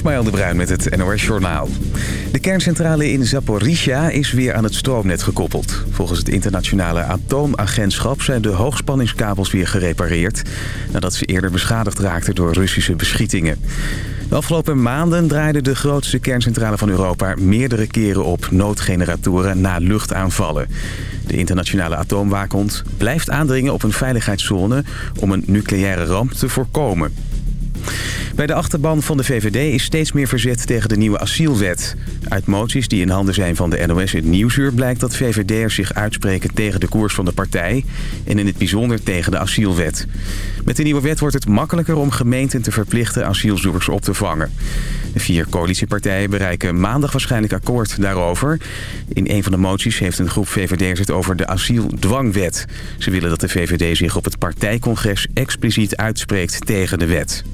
Ismaël de Bruin met het NOS Journaal. De kerncentrale in Zaporizhia is weer aan het stroomnet gekoppeld. Volgens het internationale atoomagentschap zijn de hoogspanningskabels weer gerepareerd... nadat ze eerder beschadigd raakten door Russische beschietingen. De afgelopen maanden draaide de grootste kerncentrale van Europa... meerdere keren op noodgeneratoren na luchtaanvallen. De internationale atoomwaakhond blijft aandringen op een veiligheidszone... om een nucleaire ramp te voorkomen. Bij de achterban van de VVD is steeds meer verzet tegen de nieuwe asielwet. Uit moties die in handen zijn van de NOS in Nieuwsuur... blijkt dat VVD'ers zich uitspreken tegen de koers van de partij... en in het bijzonder tegen de asielwet. Met de nieuwe wet wordt het makkelijker om gemeenten te verplichten asielzoekers op te vangen. De vier coalitiepartijen bereiken maandag waarschijnlijk akkoord daarover. In een van de moties heeft een groep VVD'ers het over de asieldwangwet. Ze willen dat de VVD zich op het partijcongres expliciet uitspreekt tegen de wet.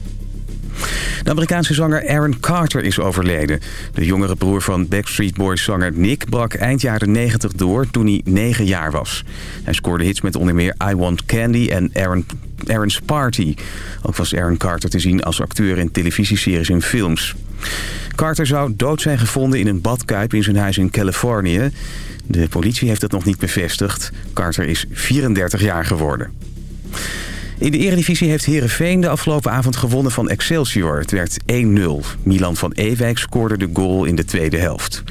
De Amerikaanse zanger Aaron Carter is overleden. De jongere broer van Backstreet Boys zanger Nick brak eind jaren 90 door toen hij 9 jaar was. Hij scoorde hits met onder meer I Want Candy en Aaron, Aaron's Party. Ook was Aaron Carter te zien als acteur in televisieseries en films. Carter zou dood zijn gevonden in een badkuip in zijn huis in Californië. De politie heeft het nog niet bevestigd. Carter is 34 jaar geworden. In de eredivisie heeft Herenveen de afgelopen avond gewonnen van Excelsior. Het werd 1-0. Milan van Ewijk scoorde de goal in de tweede helft.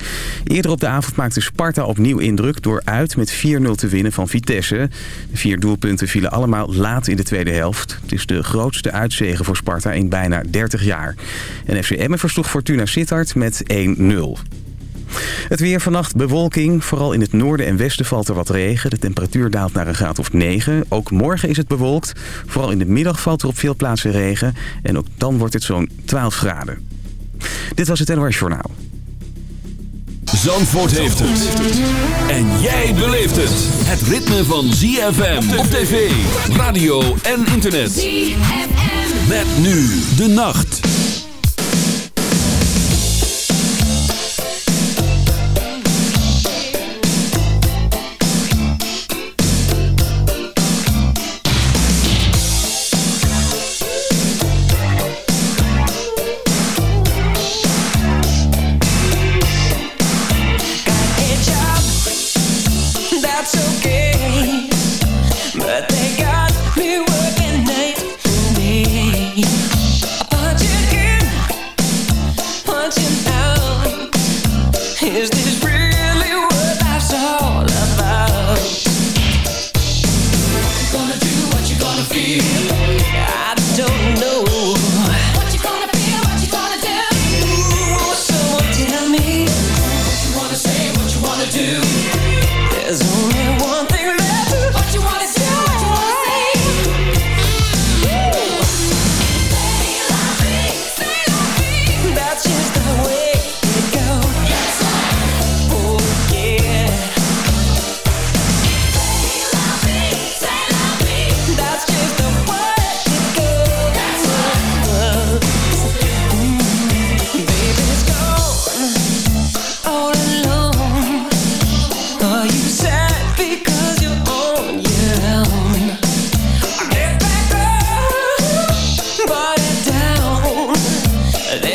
Eerder op de avond maakte Sparta opnieuw indruk door uit met 4-0 te winnen van Vitesse. De vier doelpunten vielen allemaal laat in de tweede helft. Het is de grootste uitzegen voor Sparta in bijna 30 jaar. En FC Emmen versloeg Fortuna Sittard met 1-0. Het weer vannacht bewolking. Vooral in het noorden en westen valt er wat regen. De temperatuur daalt naar een graad of 9. Ook morgen is het bewolkt. Vooral in de middag valt er op veel plaatsen regen. En ook dan wordt het zo'n 12 graden. Dit was het NOS Journaal. Zandvoort heeft het. En jij beleeft het. Het ritme van ZFM op tv, radio en internet. ZFM. Met nu de nacht.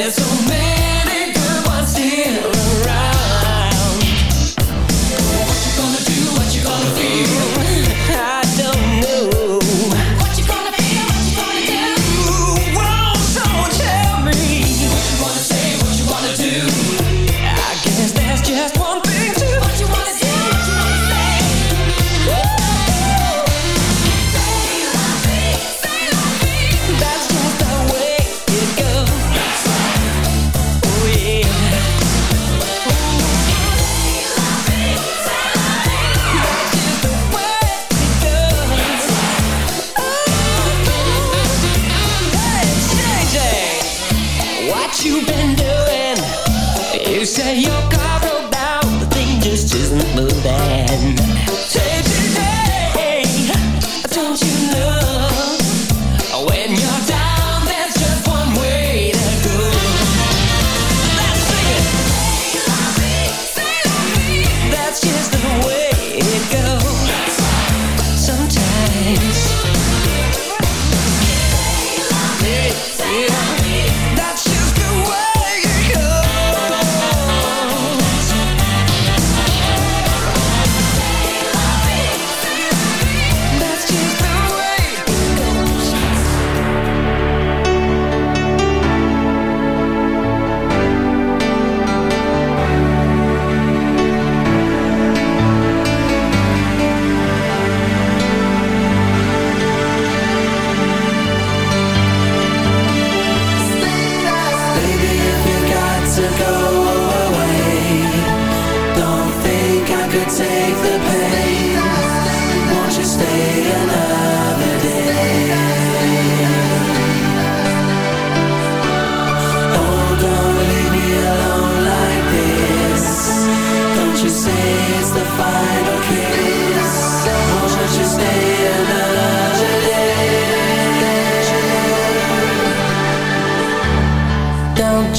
There's so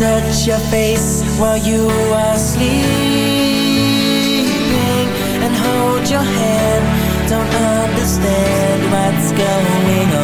touch your face while you are sleeping and hold your hand. Don't understand what's going on.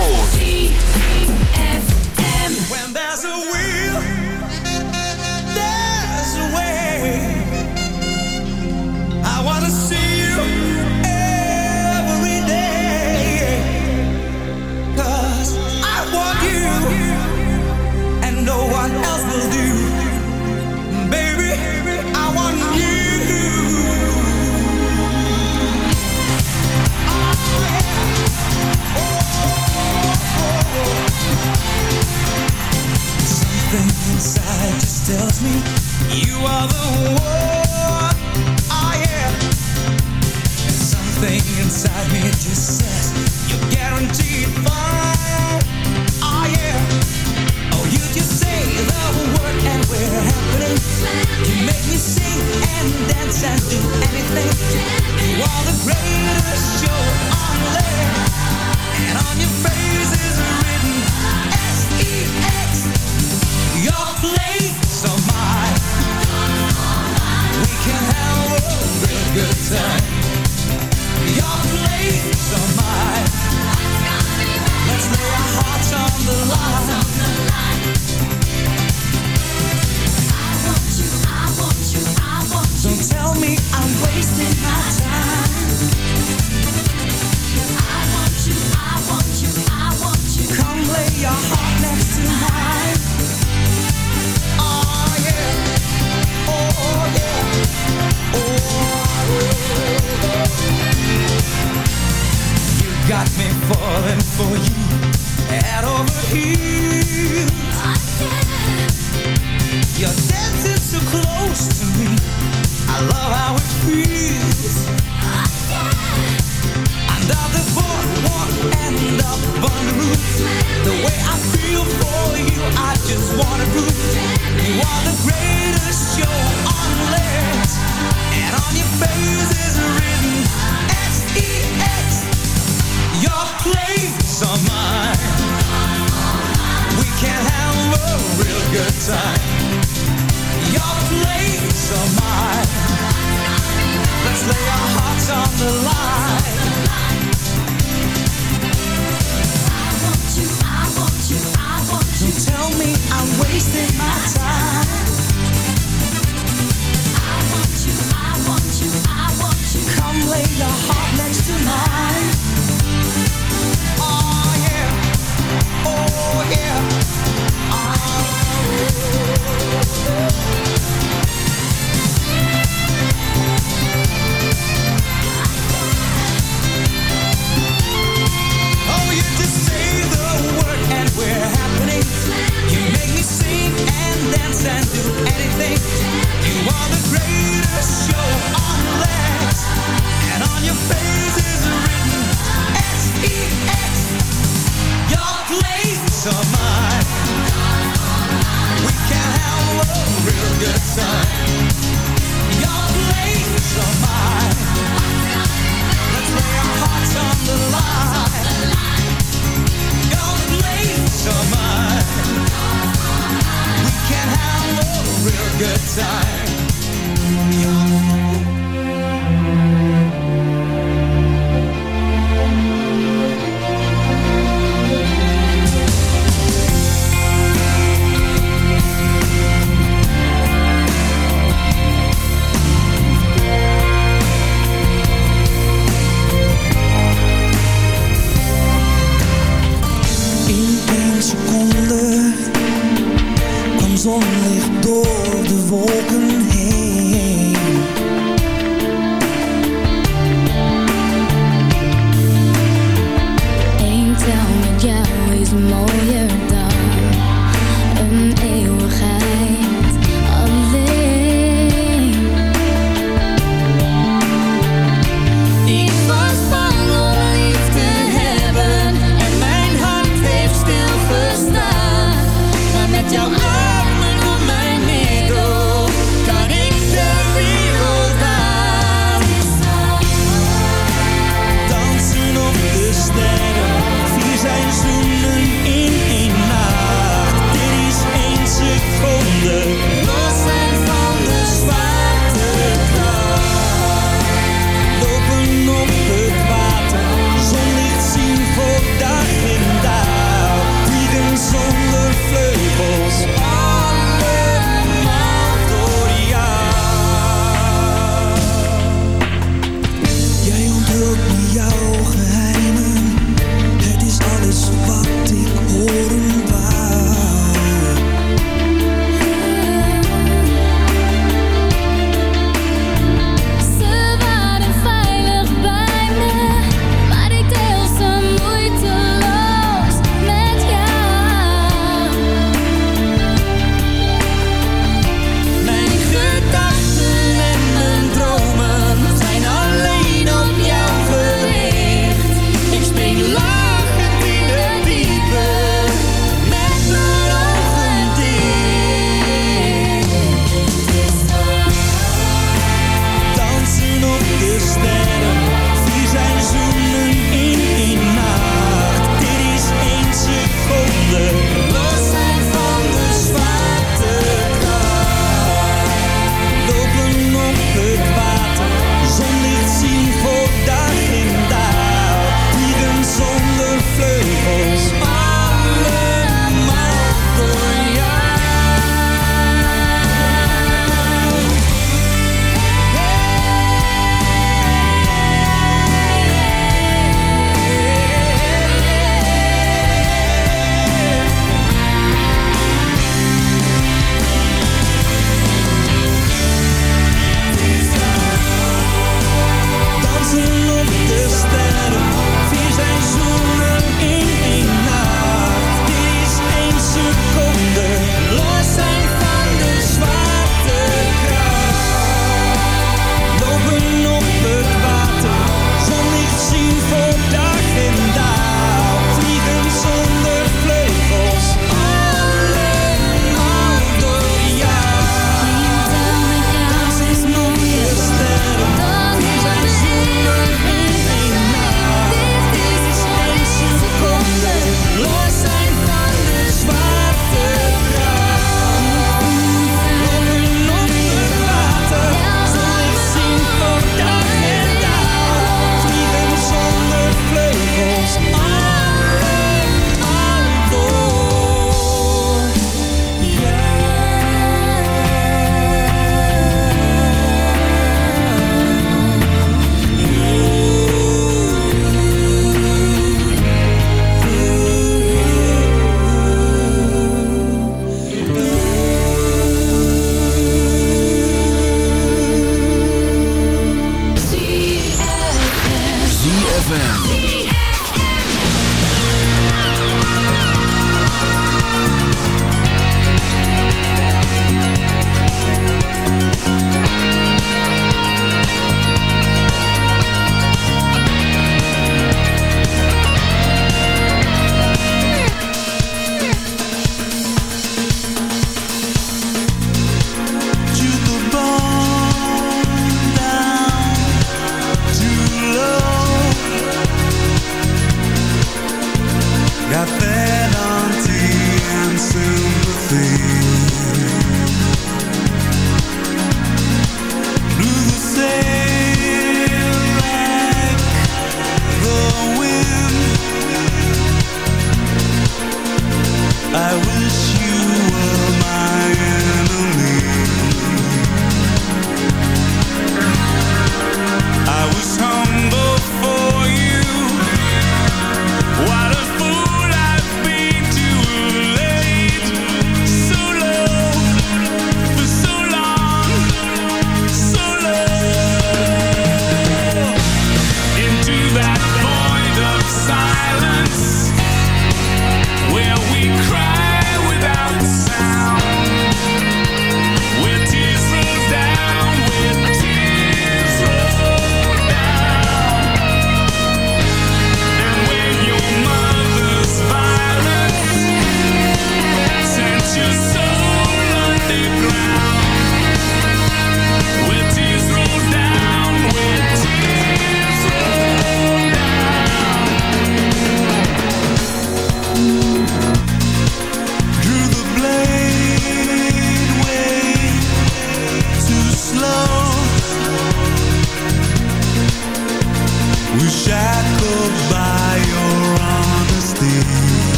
Four. Tells me you are the one. Oh yeah. Something inside me just says you're guaranteed fine. Oh yeah. Oh, you just say the word and we're happening. You make me sing and dance and do anything. You are the greatest show on land, and on your face is written S-E-X. Your place have a good time. Your place or mine. Let's lay our hearts on the line. Don't tell me I'm wasting my time. I want you, I want you, I want you. Come lay your heart next to mine. Got me falling for you, head over heels. You're dancing so close to me. I love how it feels. Under the boardwalk and up on the roof. The way I feel for you, I just wanna prove. You are the greatest show on land. And on your face is written Or mine. We can have a real good time. Your place mine. Let's lay our hearts on the line. I want you, I want you, I want you. Don't tell me I'm wasting my time. I want you, I want you, I want you. Come lay your heart next to mine. Your face is written S-E-X. Your place mine. Can have a real good time. Your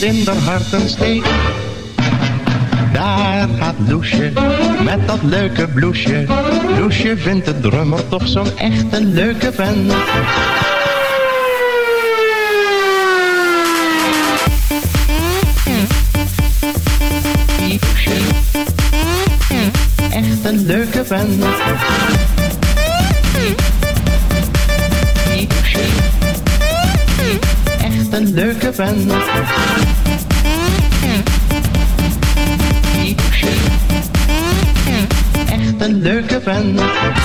Voelt in steek. Daar gaat Loesje met dat leuke bloesje. Loesje vindt de drummer toch zo'n echt een leuke vent. Echt een leuke vent. Echt een leuke vent. Leuke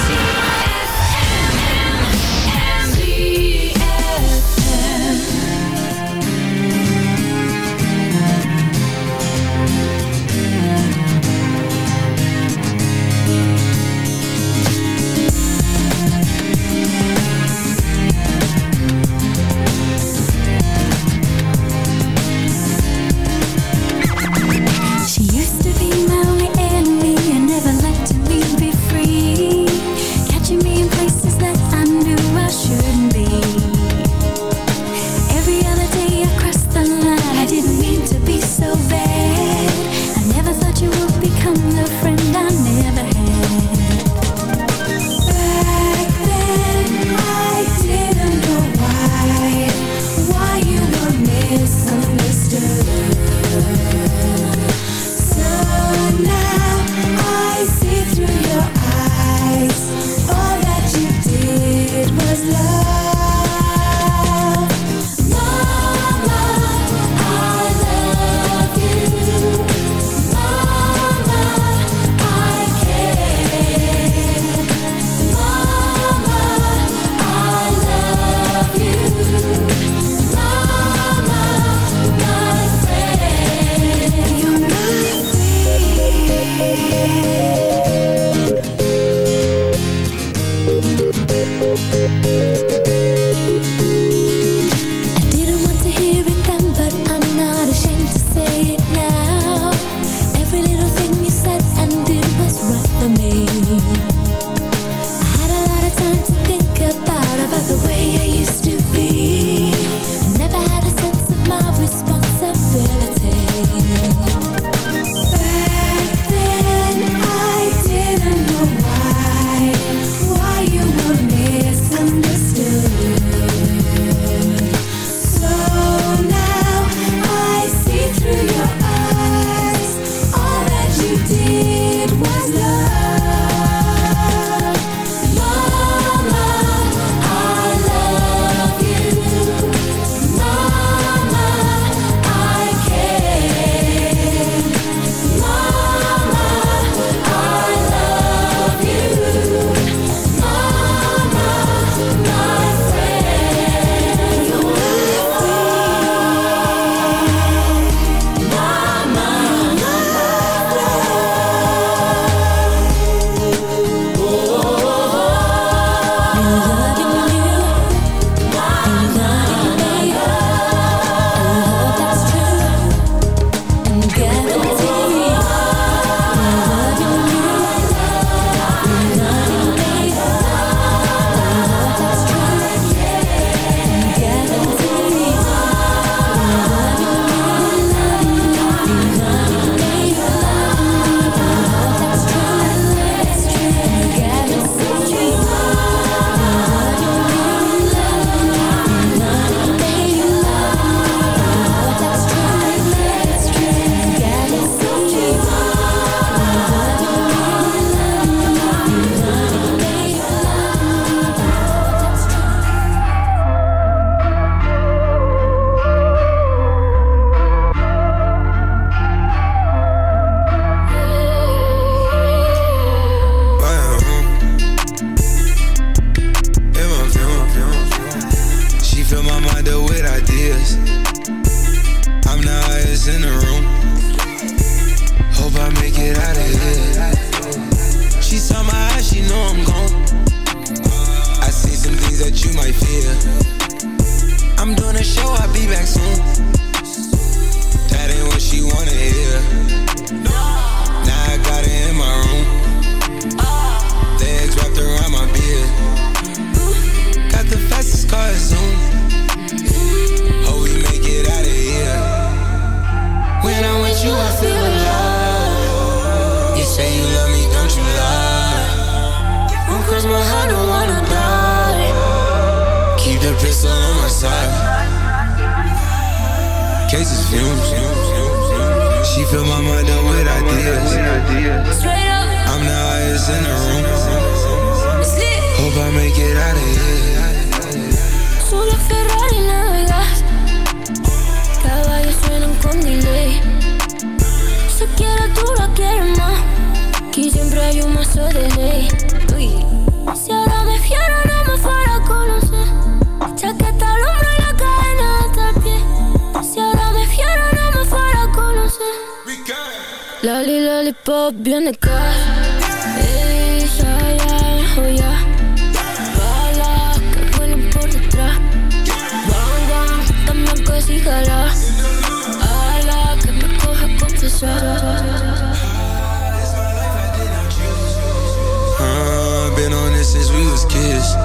Been on this since we was kids.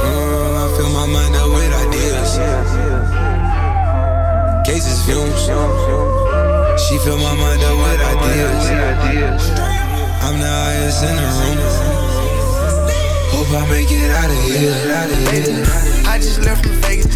Uh, I my mind up with ideas. Cases. She fill my mind up with ideas. I'm the highest in the room. Hope I make it out of here. Out of here. I just left from Vegas,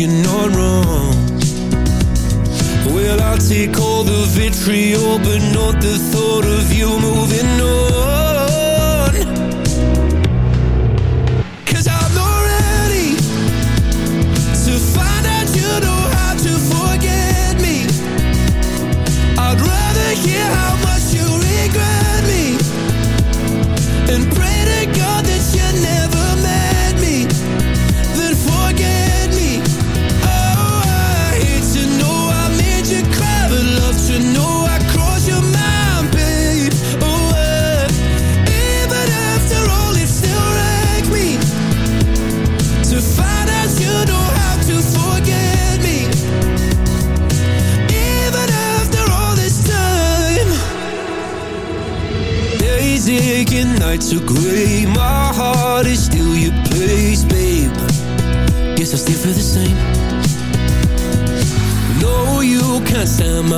you're not wrong. Well, I take all the vitriol But not the thought of you moving on.